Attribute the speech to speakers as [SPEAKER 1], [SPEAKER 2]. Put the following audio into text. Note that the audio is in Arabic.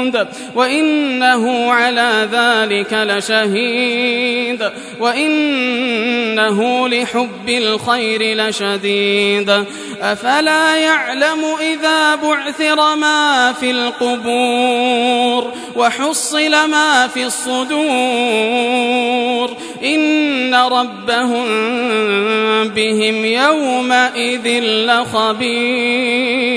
[SPEAKER 1] لكنود وإنه على ذلك لشهيد وإنه لحب الخير لشديد. أفلا يعلم إذا بعثر ما في القبور وحصل ما في الصدور. إن ربهم بهم يومئذ لخبير.